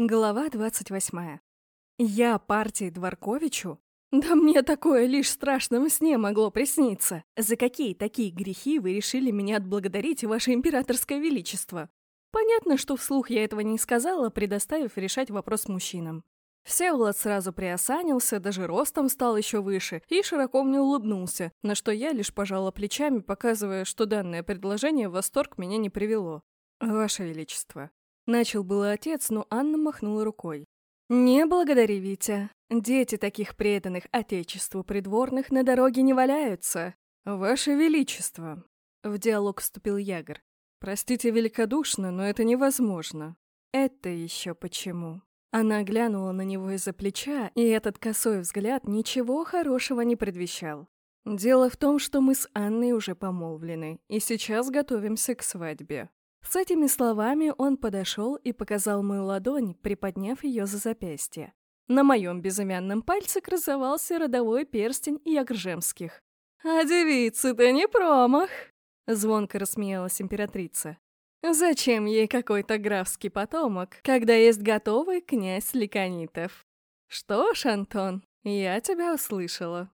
Глава 28. Я партии Дворковичу? Да мне такое лишь в сне могло присниться. За какие такие грехи вы решили меня отблагодарить, ваше императорское величество? Понятно, что вслух я этого не сказала, предоставив решать вопрос мужчинам. Всеволод сразу приосанился, даже ростом стал еще выше, и широко мне улыбнулся, на что я лишь пожала плечами, показывая, что данное предложение в восторг меня не привело. «Ваше Величество, Начал было отец, но Анна махнула рукой. «Не благодари, Витя. Дети таких преданных Отечеству придворных на дороге не валяются. Ваше Величество!» В диалог вступил Ягор. «Простите великодушно, но это невозможно». «Это еще почему?» Она глянула на него из-за плеча, и этот косой взгляд ничего хорошего не предвещал. «Дело в том, что мы с Анной уже помолвлены, и сейчас готовимся к свадьбе. С этими словами он подошел и показал мою ладонь, приподняв ее за запястье. На моем безымянном пальце красовался родовой перстень Ягржемских. «А девица-то не промах!» — звонко рассмеялась императрица. «Зачем ей какой-то графский потомок, когда есть готовый князь Ликонитов?» «Что ж, Антон, я тебя услышала.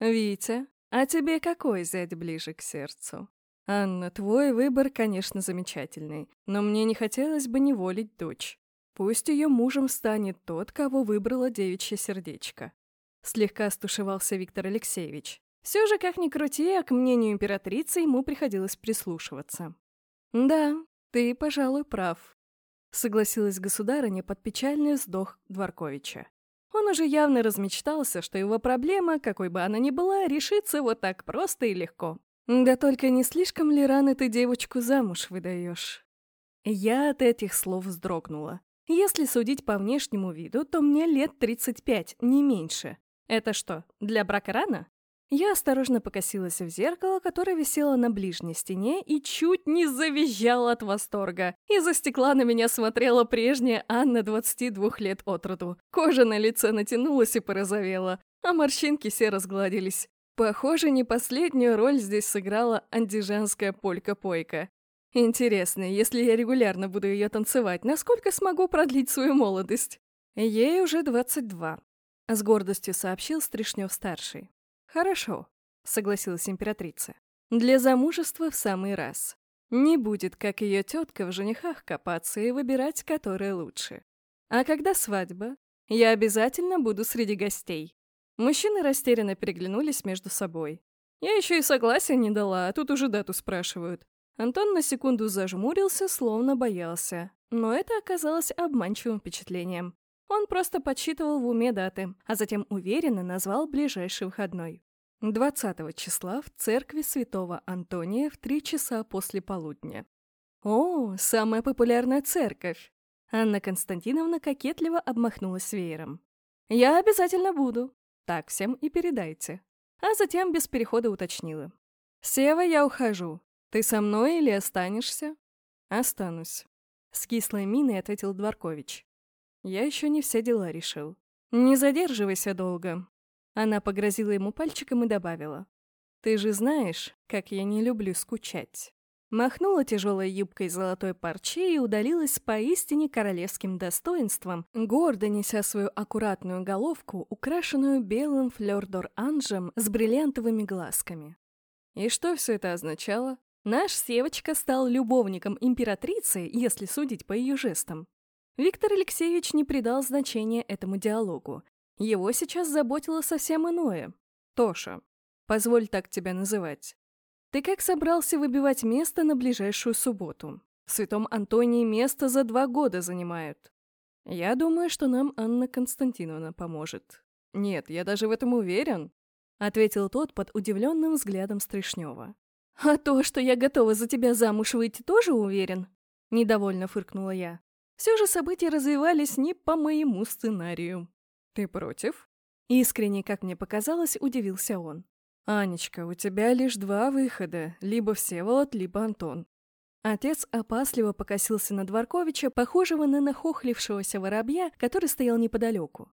Витя, а тебе какой зять ближе к сердцу?» «Анна, твой выбор, конечно, замечательный, но мне не хотелось бы неволить дочь. Пусть ее мужем станет тот, кого выбрало девичье сердечко». Слегка стушевался Виктор Алексеевич. Все же, как ни крути, а к мнению императрицы ему приходилось прислушиваться. «Да, ты, пожалуй, прав», — согласилась государыня под печальный вздох Дворковича. Он уже явно размечтался, что его проблема, какой бы она ни была, решится вот так просто и легко. Да только не слишком ли рано ты девочку замуж выдаешь? Я от этих слов вздрогнула. Если судить по внешнему виду, то мне лет 35, не меньше. Это что, для брака рано? Я осторожно покосилась в зеркало, которое висело на ближней стене, и чуть не завизжала от восторга. Из-за стекла на меня смотрела прежняя Анна 22 лет от роду. Кожа на лице натянулась и порозовела, а морщинки все разгладились. Похоже, не последнюю роль здесь сыграла андижанская полька-пойка. Интересно, если я регулярно буду ее танцевать, насколько смогу продлить свою молодость? Ей уже 22. С гордостью сообщил Стришнев-старший. Хорошо, согласилась императрица. Для замужества в самый раз. Не будет, как ее тетка, в женихах копаться и выбирать, который лучше. А когда свадьба, я обязательно буду среди гостей. Мужчины растерянно переглянулись между собой. Я еще и согласия не дала, а тут уже дату спрашивают. Антон на секунду зажмурился, словно боялся. Но это оказалось обманчивым впечатлением. Он просто подсчитывал в уме даты, а затем уверенно назвал ближайший выходной. 20 числа в церкви святого Антония в 3 часа после полудня. О, самая популярная церковь! Анна Константиновна кокетливо обмахнулась веером. «Я обязательно буду. Так всем и передайте. А затем без перехода уточнила. «Сева, я ухожу. Ты со мной или останешься?» «Останусь», — с кислой миной ответил Дворкович. «Я еще не все дела решил. Не задерживайся долго». Она погрозила ему пальчиком и добавила. «Ты же знаешь, как я не люблю скучать». Махнула тяжелой юбкой золотой парчи и удалилась с поистине королевским достоинством, гордо неся свою аккуратную головку, украшенную белым флёр-дор-анжем с бриллиантовыми глазками. И что все это означало? Наш Севочка стал любовником императрицы, если судить по ее жестам. Виктор Алексеевич не придал значения этому диалогу. Его сейчас заботило совсем иное. Тоша, позволь так тебя называть. Ты как собрался выбивать место на ближайшую субботу? В Святом Антонии место за два года занимают. Я думаю, что нам Анна Константиновна поможет. Нет, я даже в этом уверен, ответил тот под удивленным взглядом Стришнева. А то, что я готова за тебя замуж выйти, тоже уверен? Недовольно фыркнула я. Все же события развивались не по моему сценарию. Ты против? Искренне, как мне показалось, удивился он. «Анечка, у тебя лишь два выхода, либо Всеволод, либо Антон». Отец опасливо покосился на Дворковича, похожего на нахохлившегося воробья, который стоял неподалеку.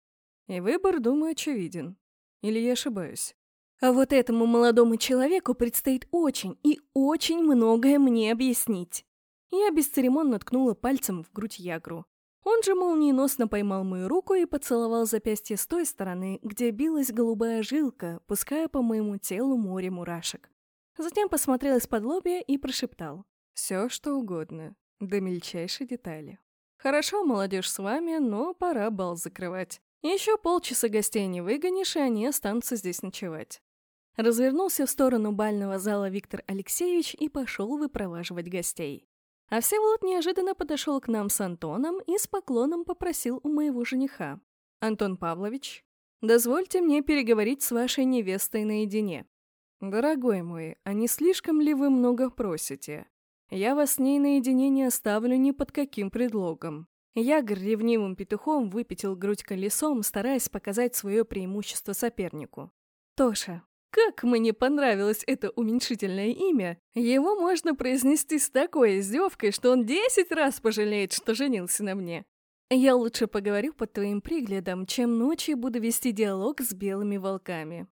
И выбор, думаю, очевиден. Или я ошибаюсь? А вот этому молодому человеку предстоит очень и очень многое мне объяснить. Я бесцеремонно ткнула пальцем в грудь Ягру. Он же молниеносно поймал мою руку и поцеловал запястье с той стороны, где билась голубая жилка, пуская по моему телу море мурашек. Затем посмотрел из-под лобья и прошептал. «Все, что угодно, до мельчайшей детали. Хорошо, молодежь с вами, но пора бал закрывать. Еще полчаса гостей не выгонишь, и они останутся здесь ночевать». Развернулся в сторону бального зала Виктор Алексеевич и пошел выпроваживать гостей. А Всеволод неожиданно подошел к нам с Антоном и с поклоном попросил у моего жениха. «Антон Павлович, дозвольте мне переговорить с вашей невестой наедине. Дорогой мой, а не слишком ли вы много просите? Я вас с ней наедине не оставлю ни под каким предлогом». Ягр ревнивым петухом выпятил грудь колесом, стараясь показать свое преимущество сопернику. «Тоша, как мне понравилось это уменьшительное имя, его можно произнести с такой издевкой, что он десять раз пожалеет, что женился на мне. Я лучше поговорю под твоим приглядом, чем ночью буду вести диалог с белыми волками.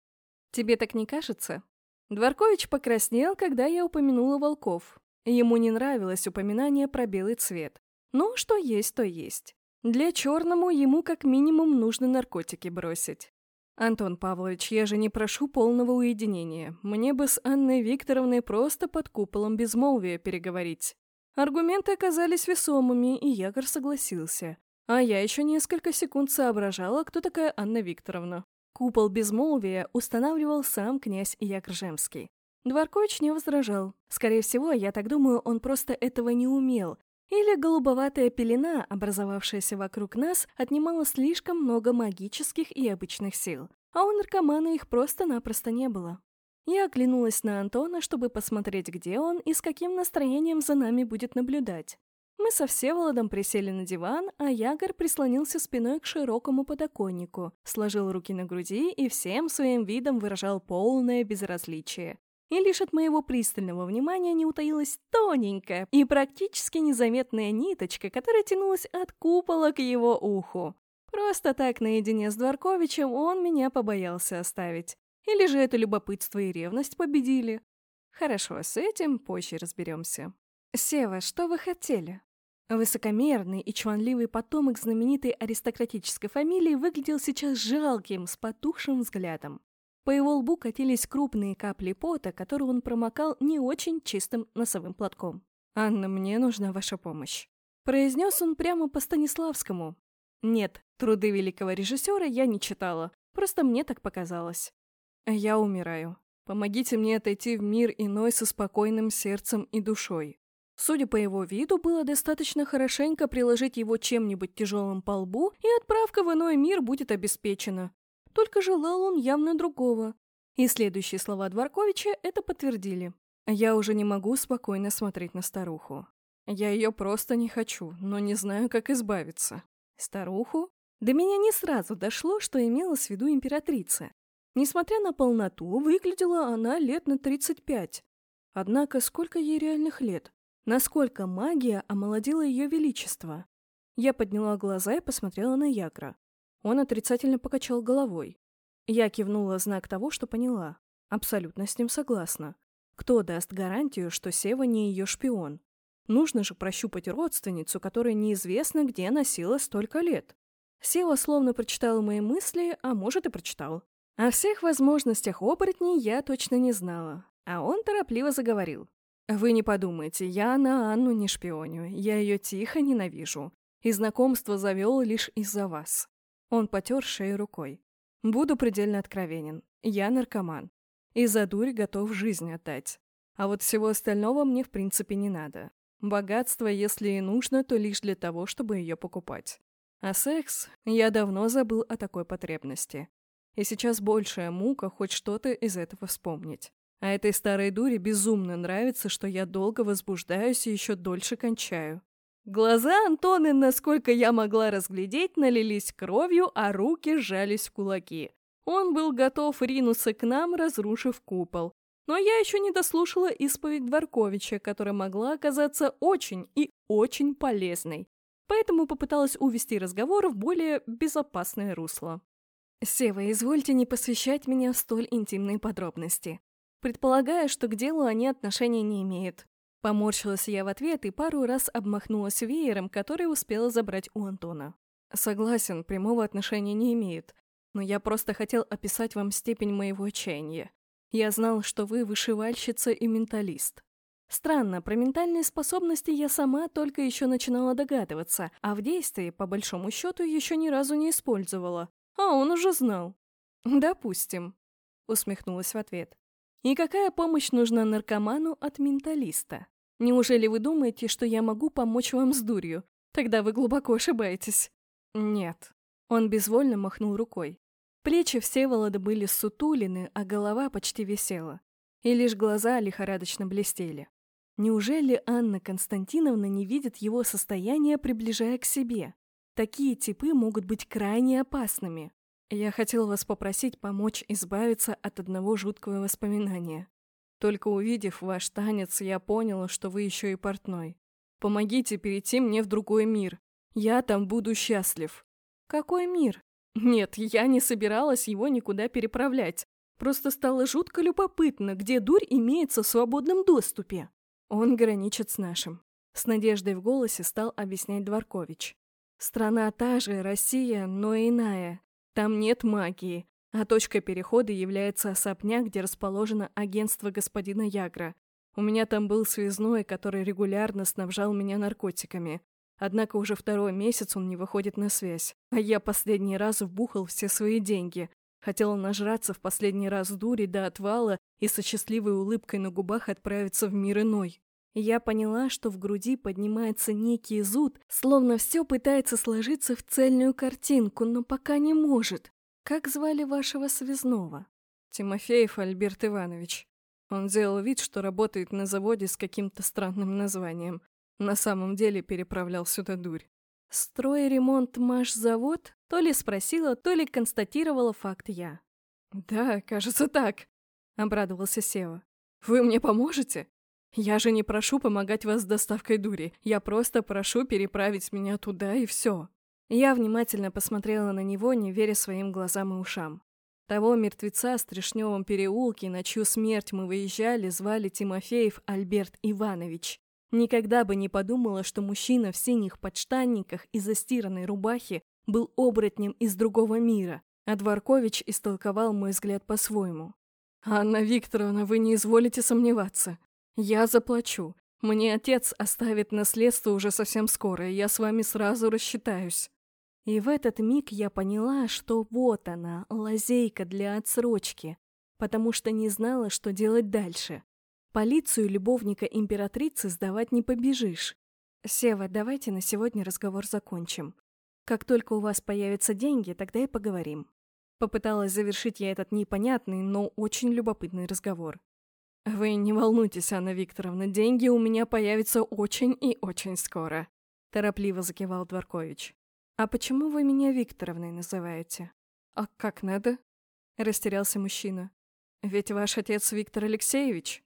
Тебе так не кажется? Дворкович покраснел, когда я упомянула волков. Ему не нравилось упоминание про белый цвет. Но что есть, то есть. Для черному ему как минимум нужно наркотики бросить. «Антон Павлович, я же не прошу полного уединения. Мне бы с Анной Викторовной просто под куполом безмолвия переговорить». Аргументы оказались весомыми, и Ягор согласился. А я еще несколько секунд соображала, кто такая Анна Викторовна. Купол безмолвия устанавливал сам князь Якржемский. Дворкович не возражал. Скорее всего, я так думаю, он просто этого не умел. Или голубоватая пелена, образовавшаяся вокруг нас, отнимала слишком много магических и обычных сил а у наркомана их просто-напросто не было. Я оглянулась на Антона, чтобы посмотреть, где он и с каким настроением за нами будет наблюдать. Мы со Всеволодом присели на диван, а Ягор прислонился спиной к широкому подоконнику, сложил руки на груди и всем своим видом выражал полное безразличие. И лишь от моего пристального внимания не утаилась тоненькая и практически незаметная ниточка, которая тянулась от купола к его уху. Просто так наедине с Дворковичем он меня побоялся оставить. Или же это любопытство и ревность победили? Хорошо, с этим позже разберемся. Сева, что вы хотели? Высокомерный и чванливый потомок знаменитой аристократической фамилии выглядел сейчас жалким, с потухшим взглядом. По его лбу катились крупные капли пота, которые он промокал не очень чистым носовым платком. «Анна, мне нужна ваша помощь», — произнес он прямо по Станиславскому, нет, труды великого режиссера я не читала, просто мне так показалось. Я умираю. Помогите мне отойти в мир иной со спокойным сердцем и душой. Судя по его виду, было достаточно хорошенько приложить его чем-нибудь тяжелым по лбу, и отправка в иной мир будет обеспечена. Только желал он явно другого. И следующие слова Дворковича это подтвердили. Я уже не могу спокойно смотреть на старуху. Я ее просто не хочу, но не знаю, как избавиться. Старуху? До меня не сразу дошло, что имела в виду императрица. Несмотря на полноту, выглядела она лет на 35. Однако сколько ей реальных лет? Насколько магия омолодила ее величество? Я подняла глаза и посмотрела на Ягра. Он отрицательно покачал головой. Я кивнула знак того, что поняла. Абсолютно с ним согласна. Кто даст гарантию, что Сева не ее шпион? Нужно же прощупать родственницу, которая неизвестно где носила столько лет. Сева словно прочитал мои мысли, а может и прочитал. О всех возможностях оборотней я точно не знала, а он торопливо заговорил. «Вы не подумайте, я на Анну не шпионю, я ее тихо ненавижу, и знакомство завел лишь из-за вас». Он потер шею рукой. «Буду предельно откровенен, я наркоман, и за дурь готов жизнь отдать. А вот всего остального мне в принципе не надо. Богатство, если и нужно, то лишь для того, чтобы ее покупать. А секс? Я давно забыл о такой потребности. И сейчас большая мука хоть что-то из этого вспомнить. А этой старой дуре безумно нравится, что я долго возбуждаюсь и еще дольше кончаю. Глаза Антоны, насколько я могла разглядеть, налились кровью, а руки сжались в кулаки. Он был готов ринуться к нам, разрушив купол. Но я еще не дослушала исповедь Дворковича, которая могла оказаться очень и очень полезной. Поэтому попыталась увести разговор в более безопасное русло. «Сева, извольте не посвящать меня в столь интимные подробности. Предполагаю, что к делу они отношения не имеют. Поморщилась я в ответ и пару раз обмахнулась веером, который успела забрать у Антона. Согласен, прямого отношения не имеет, но я просто хотел описать вам степень моего отчаяния. Я знал, что вы вышивальщица и менталист. Странно, про ментальные способности я сама только еще начинала догадываться, а в действии, по большому счету, еще ни разу не использовала. А он уже знал. «Допустим», — усмехнулась в ответ. «И какая помощь нужна наркоману от менталиста? Неужели вы думаете, что я могу помочь вам с дурью? Тогда вы глубоко ошибаетесь». «Нет». Он безвольно махнул рукой. Плечи Всеволода были сутулины, а голова почти висела. И лишь глаза лихорадочно блестели. Неужели Анна Константиновна не видит его состояние, приближая к себе? Такие типы могут быть крайне опасными. Я хотел вас попросить помочь избавиться от одного жуткого воспоминания. Только увидев ваш танец, я поняла, что вы еще и портной. Помогите перейти мне в другой мир. Я там буду счастлив. Какой мир? Нет, я не собиралась его никуда переправлять. Просто стало жутко любопытно, где дурь имеется в свободном доступе. Он граничит с нашим. С надеждой в голосе стал объяснять Дворкович. Страна та же, Россия, но иная. Там нет магии, а точкой перехода является особняк, где расположено агентство господина Ягра. У меня там был связной, который регулярно снабжал меня наркотиками. Однако уже второй месяц он не выходит на связь. А я последний раз вбухал все свои деньги. Хотела нажраться в последний раз дури до отвала и со счастливой улыбкой на губах отправиться в мир иной. Я поняла, что в груди поднимается некий зуд, словно все пытается сложиться в цельную картинку, но пока не может. Как звали вашего связного? Тимофеев Альберт Иванович. Он делал вид, что работает на заводе с каким-то странным названием. На самом деле переправлял сюда дурь. «Стройремонт Маш-завод?» То ли спросила, то ли констатировала факт я. «Да, кажется так», — обрадовался Сева. «Вы мне поможете? Я же не прошу помогать вас с доставкой дури. Я просто прошу переправить меня туда и все». Я внимательно посмотрела на него, не веря своим глазам и ушам. Того мертвеца в Трешневом переулке, на чью смерть мы выезжали, звали Тимофеев Альберт Иванович. Никогда бы не подумала, что мужчина в синих подштанниках и застиранной рубахе был оборотнем из другого мира, а Дворкович истолковал мой взгляд по-своему. «Анна Викторовна, вы не изволите сомневаться. Я заплачу. Мне отец оставит наследство уже совсем скоро, и я с вами сразу рассчитаюсь». И в этот миг я поняла, что вот она, лазейка для отсрочки, потому что не знала, что делать дальше. Полицию любовника императрицы сдавать не побежишь. Сева, давайте на сегодня разговор закончим. Как только у вас появятся деньги, тогда и поговорим. Попыталась завершить я этот непонятный, но очень любопытный разговор. Вы не волнуйтесь, Анна Викторовна, деньги у меня появятся очень и очень скоро. Торопливо закивал Дворкович. А почему вы меня Викторовной называете? А как надо? Растерялся мужчина. Ведь ваш отец Виктор Алексеевич.